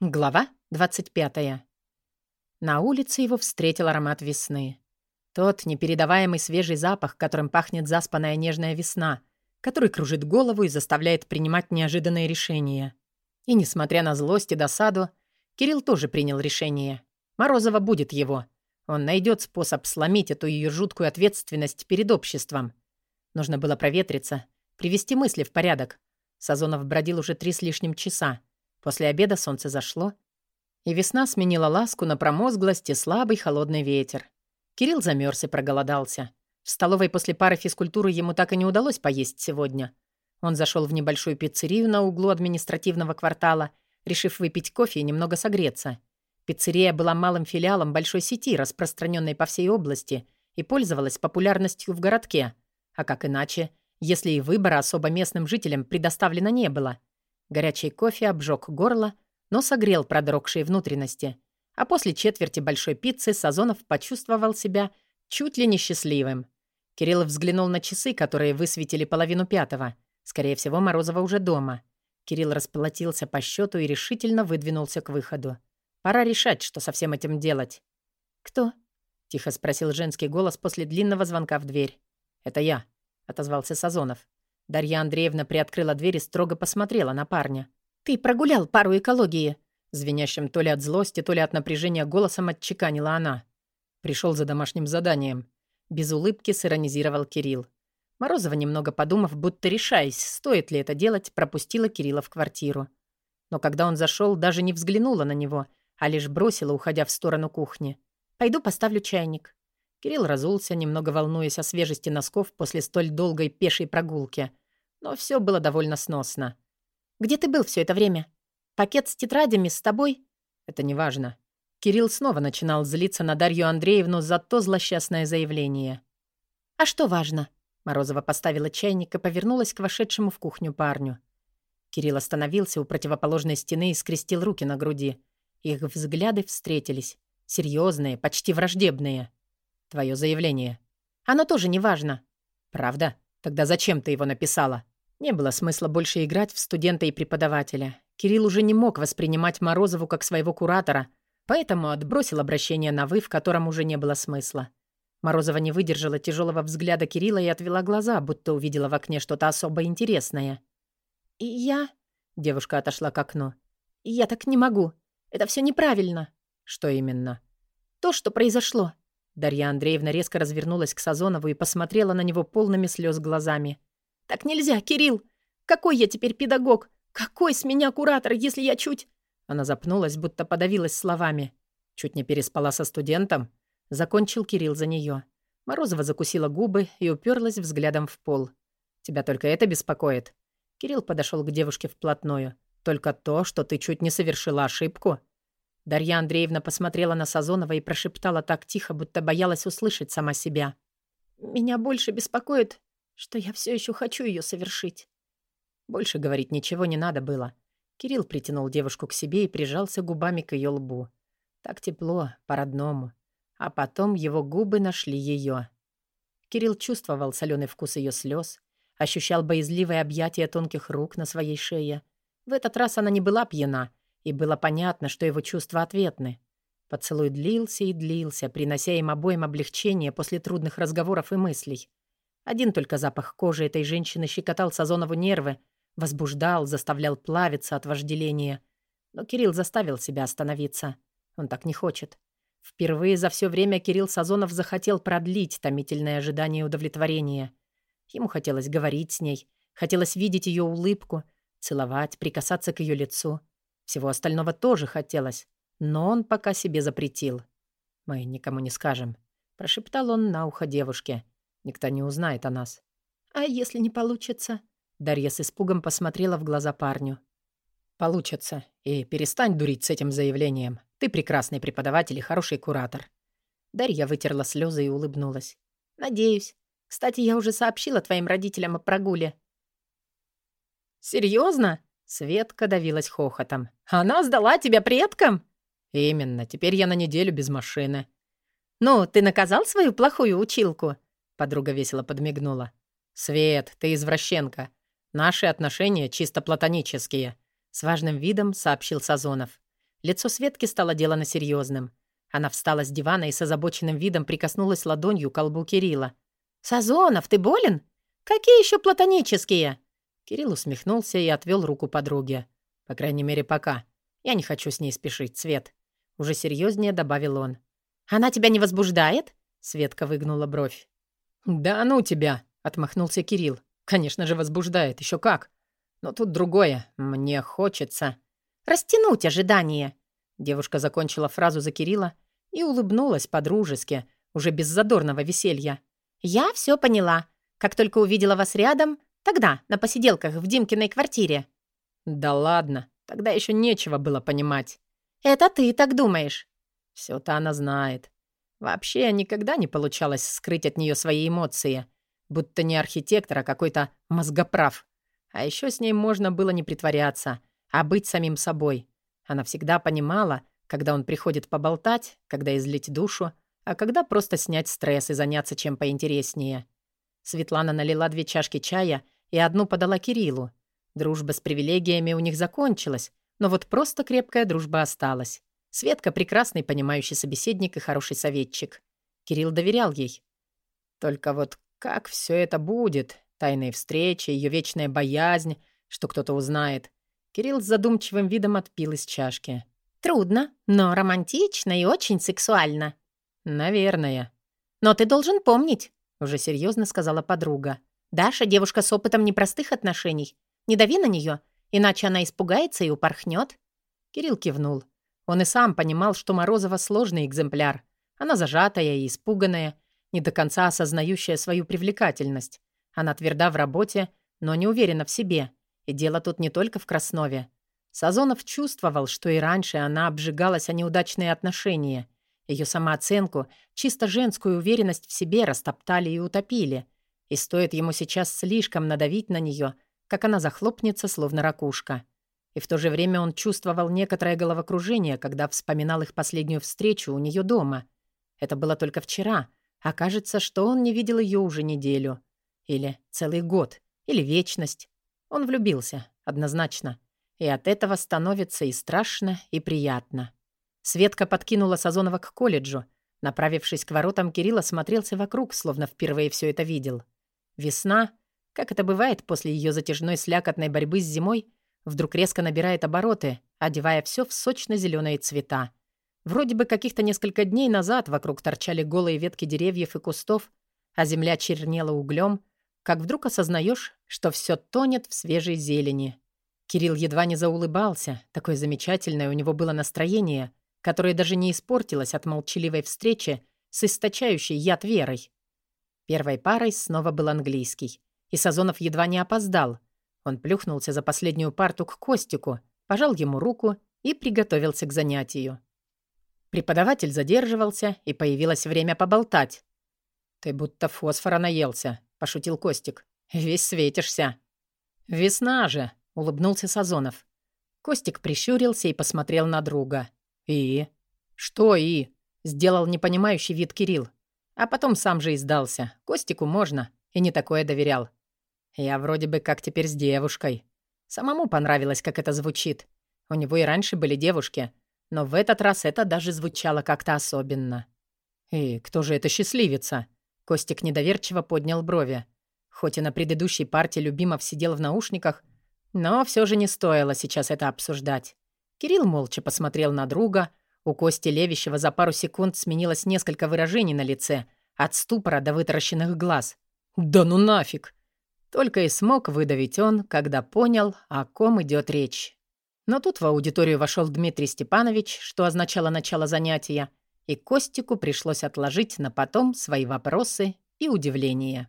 Глава 25. На улице его встретил аромат весны. Тот непередаваемый свежий запах, которым пахнет заспанная нежная весна, который кружит голову и заставляет принимать неожиданные решения. И, несмотря на злость и досаду, Кирилл тоже принял решение. Морозова будет его. Он найдет способ сломить эту ее жуткую ответственность перед обществом. Нужно было проветриться, привести мысли в порядок. Сазонов бродил уже три с лишним часа. После обеда солнце зашло, и весна сменила ласку на промозглость и слабый холодный ветер. Кирилл замерз и проголодался. В столовой после пары физкультуры ему так и не удалось поесть сегодня. Он зашел в небольшую пиццерию на углу административного квартала, решив выпить кофе и немного согреться. Пиццерия была малым филиалом большой сети, распространенной по всей области, и пользовалась популярностью в городке. А как иначе, если и выбора особо местным жителям предоставлено не было? Горячий кофе обжег горло, но согрел продрогшие внутренности. А после четверти большой пиццы Сазонов почувствовал себя чуть ли не счастливым. Кирилл взглянул на часы, которые высветили половину пятого. Скорее всего, Морозова уже дома. Кирилл расплатился по счету и решительно выдвинулся к выходу. Пора решать, что со всем этим делать. «Кто?» — тихо спросил женский голос после длинного звонка в дверь. «Это я», — отозвался Сазонов. Дарья Андреевна приоткрыла дверь и строго посмотрела на парня. «Ты прогулял пару экологии!» Звенящим то ли от злости, то ли от напряжения голосом отчеканила она. Пришел за домашним заданием. Без улыбки сиронизировал Кирилл. Морозова, немного подумав, будто решаясь, стоит ли это делать, пропустила Кирилла в квартиру. Но когда он зашел, даже не взглянула на него, а лишь бросила, уходя в сторону кухни. «Пойду поставлю чайник». Кирилл разулся, немного волнуясь о свежести носков после столь долгой пешей прогулки. Но все было довольно сносно. «Где ты был все это время? Пакет с тетрадями с тобой?» «Это неважно». Кирилл снова начинал злиться на Дарью Андреевну за то злосчастное заявление. «А что важно?» Морозова поставила чайник и повернулась к вошедшему в кухню парню. Кирилл остановился у противоположной стены и скрестил руки на груди. Их взгляды встретились. Серьезные, почти враждебные. Твое заявление. Оно тоже не важно. Правда? Тогда зачем ты его написала? Не было смысла больше играть в студента и преподавателя. Кирилл уже не мог воспринимать Морозову как своего куратора, поэтому отбросил обращение на «вы», в котором уже не было смысла. Морозова не выдержала тяжелого взгляда Кирилла и отвела глаза, будто увидела в окне что-то особо интересное. «И я...» — девушка отошла к окну. «Я так не могу. Это все неправильно». «Что именно?» «То, что произошло. Дарья Андреевна резко развернулась к Сазонову и посмотрела на него полными слез глазами. «Так нельзя, Кирилл! Какой я теперь педагог? Какой с меня куратор, если я чуть...» Она запнулась, будто подавилась словами. Чуть не переспала со студентом. Закончил Кирилл за нее. Морозова закусила губы и уперлась взглядом в пол. «Тебя только это беспокоит?» Кирилл подошел к девушке вплотную. «Только то, что ты чуть не совершила ошибку?» Дарья Андреевна посмотрела на Сазонова и прошептала так тихо, будто боялась услышать сама себя. «Меня больше беспокоит, что я все еще хочу ее совершить». Больше говорить ничего не надо было. Кирилл притянул девушку к себе и прижался губами к ее лбу. Так тепло, по-родному. А потом его губы нашли ее. Кирилл чувствовал соленый вкус ее слез, ощущал боязливое объятие тонких рук на своей шее. В этот раз она не была пьяна — и было понятно, что его чувства ответны. Поцелуй длился и длился, принося им обоим облегчение после трудных разговоров и мыслей. Один только запах кожи этой женщины щекотал Сазонову нервы, возбуждал, заставлял плавиться от вожделения. Но Кирилл заставил себя остановиться. Он так не хочет. Впервые за все время Кирилл Сазонов захотел продлить томительное ожидание удовлетворения. Ему хотелось говорить с ней, хотелось видеть ее улыбку, целовать, прикасаться к ее лицу — всего остального тоже хотелось, но он пока себе запретил. «Мы никому не скажем», — прошептал он на ухо девушке. «Никто не узнает о нас». «А если не получится?» Дарья с испугом посмотрела в глаза парню. «Получится. И перестань дурить с этим заявлением. Ты прекрасный преподаватель и хороший куратор». Дарья вытерла слезы и улыбнулась. «Надеюсь. Кстати, я уже сообщила твоим родителям о прогуле». «Серьезно?» Светка давилась хохотом. «Она сдала тебя предкам?» «Именно. Теперь я на неделю без машины». «Ну, ты наказал свою плохую училку?» Подруга весело подмигнула. «Свет, ты извращенка. Наши отношения чисто платонические», — с важным видом сообщил Сазонов. Лицо Светки стало делано серьезным. Она встала с дивана и с озабоченным видом прикоснулась ладонью к колбу Кирилла. «Сазонов, ты болен? Какие еще платонические?» Кирилл усмехнулся и отвел руку подруге. «По крайней мере, пока. Я не хочу с ней спешить, Свет». Уже серьезнее добавил он. «Она тебя не возбуждает?» Светка выгнула бровь. «Да ну тебя!» — отмахнулся Кирилл. «Конечно же возбуждает, еще как. Но тут другое. Мне хочется...» «Растянуть ожидание!» Девушка закончила фразу за Кирилла и улыбнулась по-дружески, уже без задорного веселья. «Я все поняла. Как только увидела вас рядом, тогда, на посиделках в Димкиной квартире». «Да ладно, тогда еще нечего было понимать». «Это ты так думаешь». Все-то она знает. Вообще, никогда не получалось скрыть от нее свои эмоции. Будто не архитектор, а какой-то мозгоправ. А еще с ней можно было не притворяться, а быть самим собой. Она всегда понимала, когда он приходит поболтать, когда излить душу, а когда просто снять стресс и заняться чем поинтереснее. Светлана налила две чашки чая и одну подала Кириллу. Дружба с привилегиями у них закончилась, но вот просто крепкая дружба осталась. Светка — прекрасный понимающий собеседник и хороший советчик. Кирилл доверял ей. Только вот как все это будет? Тайные встречи, ее вечная боязнь, что кто-то узнает. Кирилл с задумчивым видом отпил из чашки. «Трудно, но романтично и очень сексуально». «Наверное». «Но ты должен помнить», — уже серьезно сказала подруга. «Даша — девушка с опытом непростых отношений. Не дави на нее, иначе она испугается и упорхнет». Кирилл кивнул. Он и сам понимал, что Морозова сложный экземпляр. Она зажатая и испуганная, не до конца осознающая свою привлекательность. Она тверда в работе, но не уверена в себе. И дело тут не только в Краснове. Сазонов чувствовал, что и раньше она обжигалась о неудачные отношения. Ее самооценку, чисто женскую уверенность в себе растоптали и утопили. И стоит ему сейчас слишком надавить на нее, как она захлопнется, словно ракушка. И в то же время он чувствовал некоторое головокружение, когда вспоминал их последнюю встречу у нее дома. Это было только вчера, а кажется, что он не видел ее уже неделю. Или целый год, или вечность. Он влюбился, однозначно. И от этого становится и страшно, и приятно. Светка подкинула Сазонова к колледжу. Направившись к воротам, Кирилл осмотрелся вокруг, словно впервые все это видел. Весна, как это бывает после ее затяжной слякотной борьбы с зимой, вдруг резко набирает обороты, одевая все в сочно-зеленые цвета. Вроде бы каких-то несколько дней назад вокруг торчали голые ветки деревьев и кустов, а земля чернела углем, как вдруг осознаешь, что все тонет в свежей зелени. Кирилл едва не заулыбался, такое замечательное у него было настроение, которое даже не испортилось от молчаливой встречи с источающей яд верой. Первой парой снова был английский, и Сазонов едва не опоздал. Он плюхнулся за последнюю парту к Костику, пожал ему руку и приготовился к занятию. Преподаватель задерживался, и появилось время поболтать. «Ты будто фосфора наелся», — пошутил Костик. «Весь светишься». «Весна же», — улыбнулся Сазонов. Костик прищурился и посмотрел на друга. «И?» «Что «и?» — сделал непонимающий вид Кирилл. А потом сам же издался. Костику можно, и не такое доверял. Я вроде бы как теперь с девушкой. Самому понравилось, как это звучит. У него и раньше были девушки, но в этот раз это даже звучало как-то особенно. «И кто же эта счастливица?» Костик недоверчиво поднял брови. Хоть и на предыдущей партии Любимов сидел в наушниках, но все же не стоило сейчас это обсуждать. Кирилл молча посмотрел на друга. У Кости Левищева за пару секунд сменилось несколько выражений на лице, от ступора до вытаращенных глаз. «Да ну нафиг!» Только и смог выдавить он, когда понял, о ком идет речь. Но тут в аудиторию вошел Дмитрий Степанович, что означало начало занятия, и Костику пришлось отложить на потом свои вопросы и удивления.